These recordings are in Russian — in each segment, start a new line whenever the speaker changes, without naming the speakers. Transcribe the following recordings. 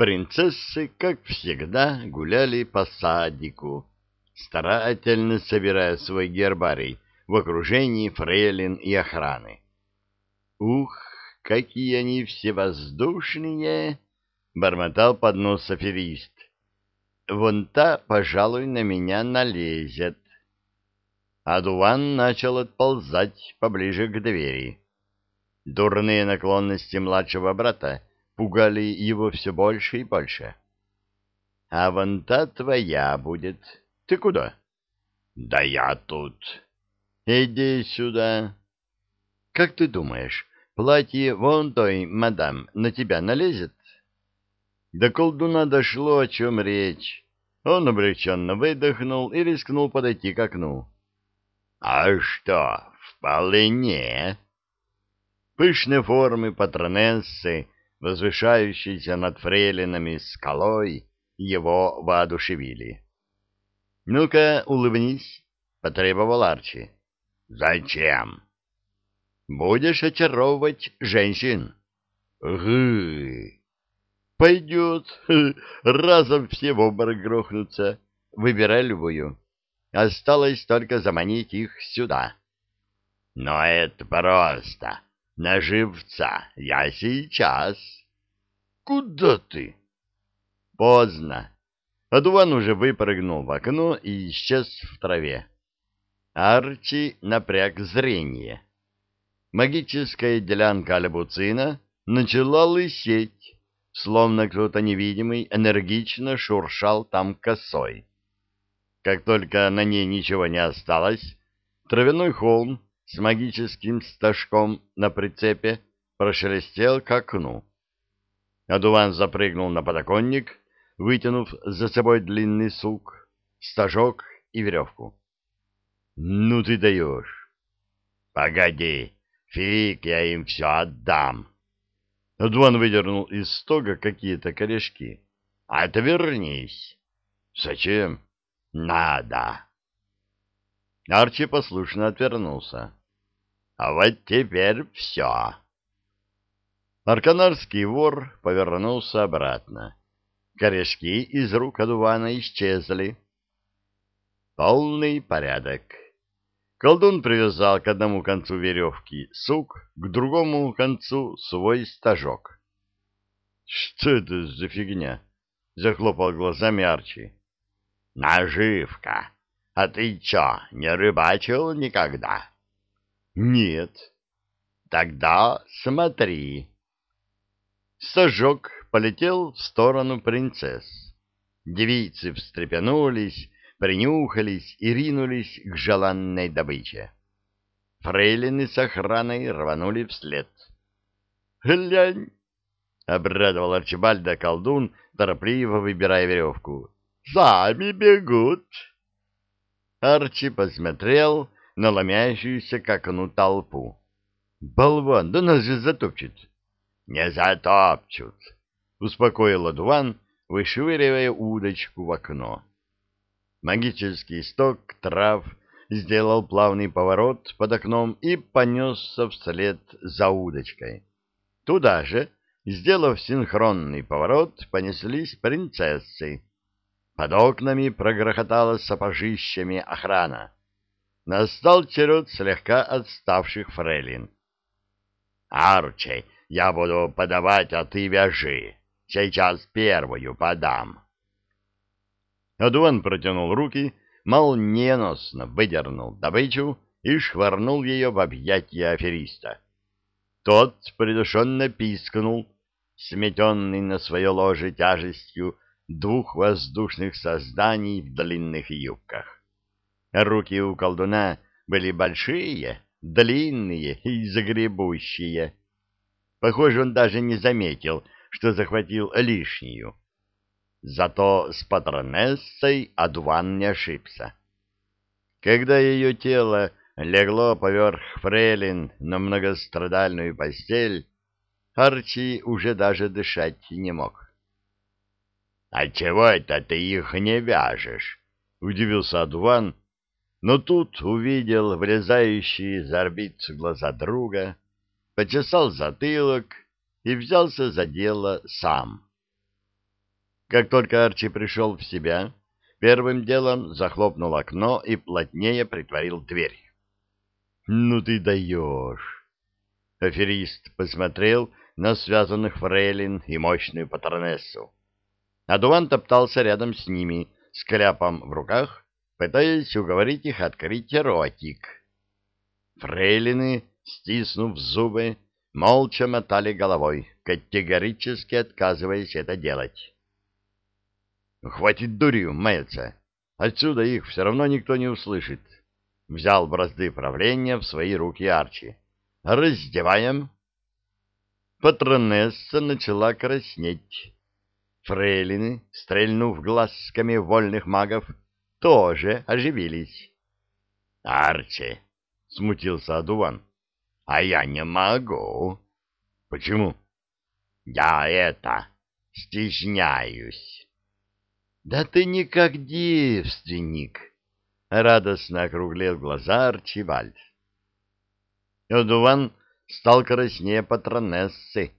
Принцессы, как всегда, гуляли по садику, старательно собирая свой гербарий в окружении фрейлин и охраны. «Ух, какие они все воздушные!» — бормотал под нос аферист. «Вон та, пожалуй, на меня налезет». Адуван начал отползать поближе к двери. Дурные наклонности младшего брата пугали его все больше и больше. — А вон та твоя будет. Ты куда? — Да я тут. — Иди сюда. — Как ты думаешь, платье вон той, мадам, на тебя налезет? До колдуна дошло, о чем речь. Он облегченно выдохнул и рискнул подойти к окну. — А что, вполне. Пышные формы патронессы, возвышающиеся над фрейлинами скалой, его воодушевили. — Ну-ка, улыбнись, — потребовал Арчи. — Зачем? — Будешь очаровывать женщин. — Гы! — Пойдет. Разом все в обморок грохнутся. Выбирай любую. Осталось только заманить их сюда. — Но это просто. На живца. Я сейчас. — Куда ты? — Поздно. Адуван уже выпрыгнул в окно и исчез в траве. Арчи напряг зрение. Магическая делянка Альбуцина начала лысеть, словно кто-то невидимый энергично шуршал там косой. Как только на ней ничего не осталось, травяной холм с магическим стажком на прицепе прошелестел к окну. Адуван запрыгнул на подоконник, вытянув за собой длинный сук, стажок и веревку. — Ну ты даешь! — Погоди, фиг, я им все отдам! Адуван выдернул из стога какие-то корешки. — Отвернись! — Зачем? — Надо! Арчи послушно отвернулся. А вот теперь все. Арканарский вор повернулся обратно. Корешки из рук одувана исчезли. Полный порядок. Колдун привязал к одному концу веревки сук, к другому концу свой стажок. — Что это за фигня? — захлопал глазами Арчи. — Наживка. А ты чё, не рыбачил никогда? Нет. Тогда смотри. Сажок полетел в сторону принцесс. Девицы встрепенулись, принюхались и ринулись к желанной добыче. Фрейлины с охраной рванули вслед. «Глянь!» — обрадовал Арчибальда колдун, торопливо выбирая веревку. «Сами бегут!» Арчи посмотрел на ломящуюся к окну толпу. «Болван, да нас же затопчет!» «Не затопчут!» — успокоил Адуван, вышвыривая удочку в окно. Магический сток трав сделал плавный поворот под окном и понесся вслед за удочкой. Туда же, сделав синхронный поворот, понеслись принцессы. Под окнами прогрохотала сапожищами охрана настал черед слегка отставших фрейлин. «Арчи, я буду подавать, а ты вяжи. Сейчас первую подам». Адуан протянул руки, молниеносно выдернул добычу и швырнул ее в объятия афериста. Тот придушенно пискнул, сметенный на свое ложе тяжестью двух воздушных созданий в длинных юбках. Руки у колдуна были большие, длинные и загребущие. Похоже, он даже не заметил, что захватил лишнюю. Зато с патронессой Адуван не ошибся. Когда ее тело легло поверх фрейлин на многострадальную постель, Арчи уже даже дышать не мог. — А чего это ты их не вяжешь? — удивился Адуван, но тут увидел вылезающие за орбит глаза друга, почесал затылок и взялся за дело сам. Как только Арчи пришел в себя, первым делом захлопнул окно и плотнее притворил дверь. «Ну ты даешь!» Аферист посмотрел на связанных фрейлин и мощную патронессу. Адуан топтался рядом с ними, с кляпом в руках, пытаясь уговорить их открыть ротик. Фрейлины, стиснув зубы, молча мотали головой, категорически отказываясь это делать. «Хватит дурью маяться! Отсюда их все равно никто не услышит!» Взял бразды правления в свои руки Арчи. «Раздеваем!» Патронесса начала краснеть. Фрейлины, стрельнув глазками вольных магов, тоже оживились. — Арчи, — смутился Адуван, — а я не могу. — Почему? — Я это, стесняюсь. — Да ты не как девственник, — радостно округлил глаза Арчибальд. Адуван стал краснее патронессы,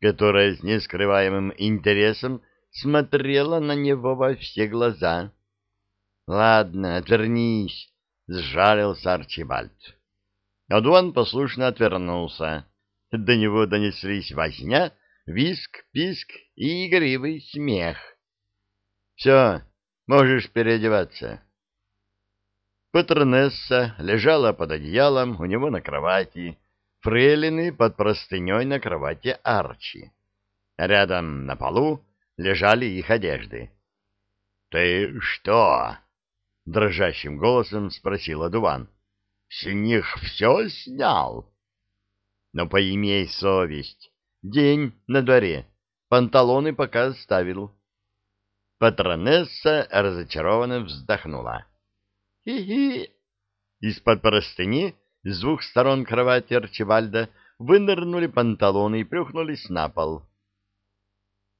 которая с нескрываемым интересом смотрела на него во все глаза. — Ладно, отвернись, — сжалился Арчибальд. Адуан послушно отвернулся. До него донеслись возня, виск, писк и игривый смех. — Все, можешь переодеваться. Патронесса лежала под одеялом у него на кровати, фрейлины под простыней на кровати Арчи. Рядом на полу лежали их одежды. — Ты что? — дрожащим голосом спросил Адуван. — С них все снял? — Но поимей совесть. День на дворе. Панталоны пока оставил. Патронесса разочарованно вздохнула. «Хи-хи!» Из-под простыни с двух сторон кровати Арчибальда вынырнули панталоны и плюхнулись на пол.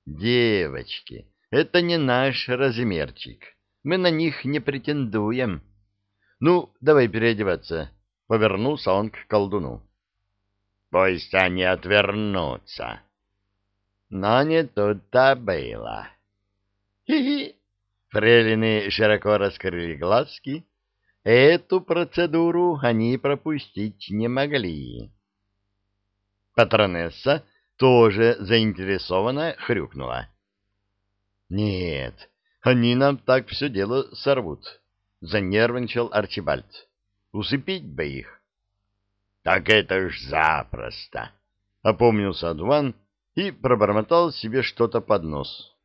«Девочки, это не наш размерчик. Мы на них не претендуем. Ну, давай переодеваться». Повернулся он к колдуну. «Пусть они отвернутся». Но не тут-то было. «Хи-хи!» Фрейлины широко раскрыли глазки Эту процедуру они пропустить не могли. Патронесса тоже заинтересованно хрюкнула. «Нет, они нам так все дело сорвут», — занервничал Арчибальд. «Усыпить бы их». «Так это ж запросто», — опомнился Адван и пробормотал себе что-то под нос.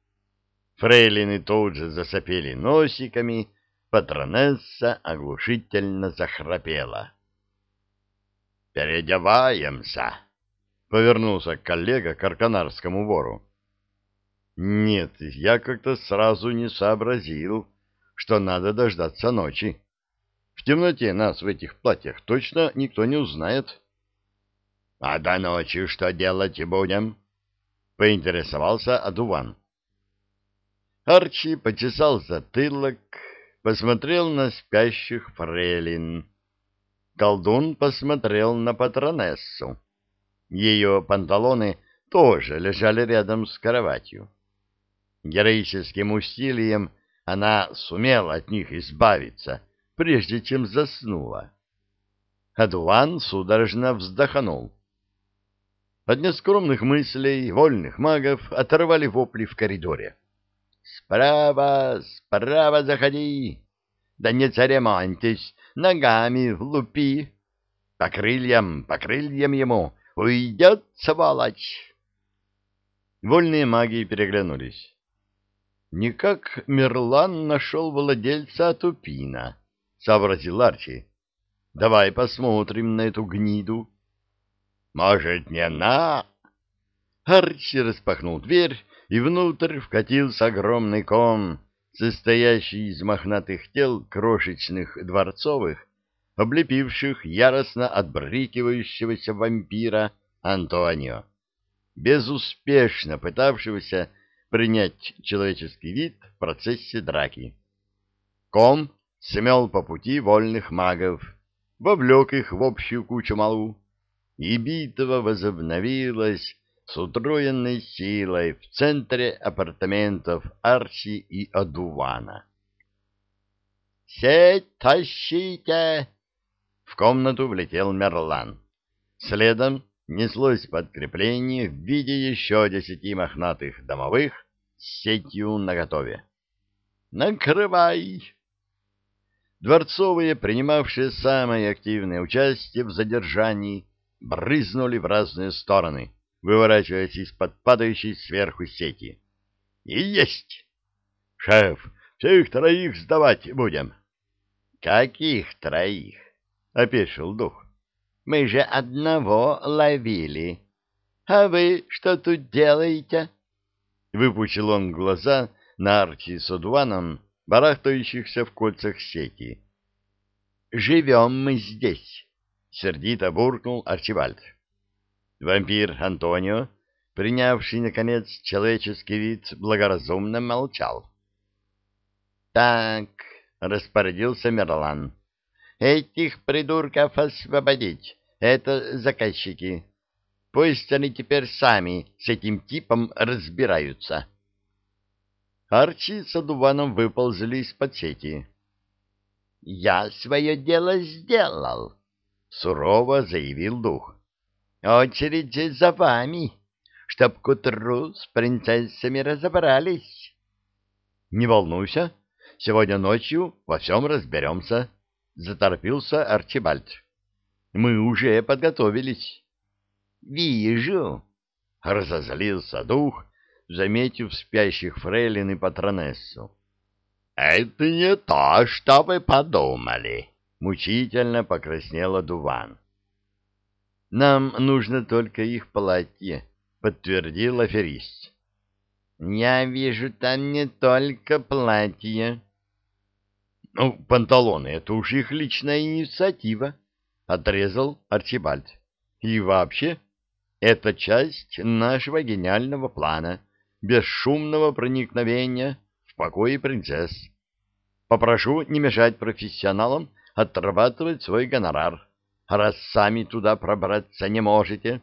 Фрейлины тут же засопели носиками, Патронесса оглушительно захрапела. «Переодеваемся!» — повернулся коллега к арканарскому вору. «Нет, я как-то сразу не сообразил, что надо дождаться ночи. В темноте нас в этих платьях точно никто не узнает». «А до ночи что делать будем?» — поинтересовался Адуван. Арчи почесал затылок, посмотрел на спящих фрейлин. Колдун посмотрел на патронессу. Ее панталоны тоже лежали рядом с кроватью. Героическим усилием она сумела от них избавиться, прежде чем заснула. Адуан судорожно вздохнул. От нескромных мыслей вольных магов оторвали вопли в коридоре. Справа, справа заходи. Да не церемоньтесь, ногами лупи. По крыльям, по крыльям ему. Уйдет, сволочь. Вольные маги переглянулись. Никак Мерлан нашел владельца Тупина, сообразил Арчи. Давай посмотрим на эту гниду. Может, не на... Арчи распахнул дверь и внутрь вкатился огромный ком, состоящий из мохнатых тел крошечных дворцовых, облепивших яростно отбрыкивающегося вампира Антонио, безуспешно пытавшегося принять человеческий вид в процессе драки. Ком смел по пути вольных магов, вовлек их в общую кучу малу, и битва возобновилась с утроенной силой в центре апартаментов Арчи и Адувана. «Сеть тащите!» В комнату влетел Мерлан. Следом неслось подкрепление в виде еще десяти мохнатых домовых с сетью наготове. «Накрывай!» Дворцовые, принимавшие самое активное участие в задержании, брызнули в разные стороны, выворачиваясь из-под падающей сверху сети. «И есть!» «Шеф, всех троих сдавать будем!» «Каких троих?» — опешил дух. «Мы же одного ловили. А вы что тут делаете?» Выпучил он глаза на Арчи с Одуаном, барахтающихся в кольцах сети. «Живем мы здесь», — сердито буркнул Арчибальд. Вампир Антонио, принявший, наконец, человеческий вид, благоразумно молчал. «Так», — распорядился Мерлан, — «этих придурков освободить. Это заказчики. Пусть они теперь сами с этим типом разбираются». Арчи с одуваном выползли из-под сети. — Я свое дело сделал, — сурово заявил дух. — Очередь за вами, чтоб к утру с принцессами разобрались. — Не волнуйся, сегодня ночью во всем разберемся, — заторпился Арчибальд. — Мы уже подготовились. — Вижу, — разозлился дух, заметив спящих фрейлин и патронессу. — Это не то, что вы подумали, — мучительно покраснела Дуван. — Нам нужно только их платье, — подтвердил аферист. — Я вижу там не только платье. — Ну, панталоны — это уж их личная инициатива, — отрезал Арчибальд. — И вообще, это часть нашего гениального плана — бесшумного проникновения в покои принцесс. Попрошу не мешать профессионалам отрабатывать свой гонорар, раз сами туда пробраться не можете.